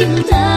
心头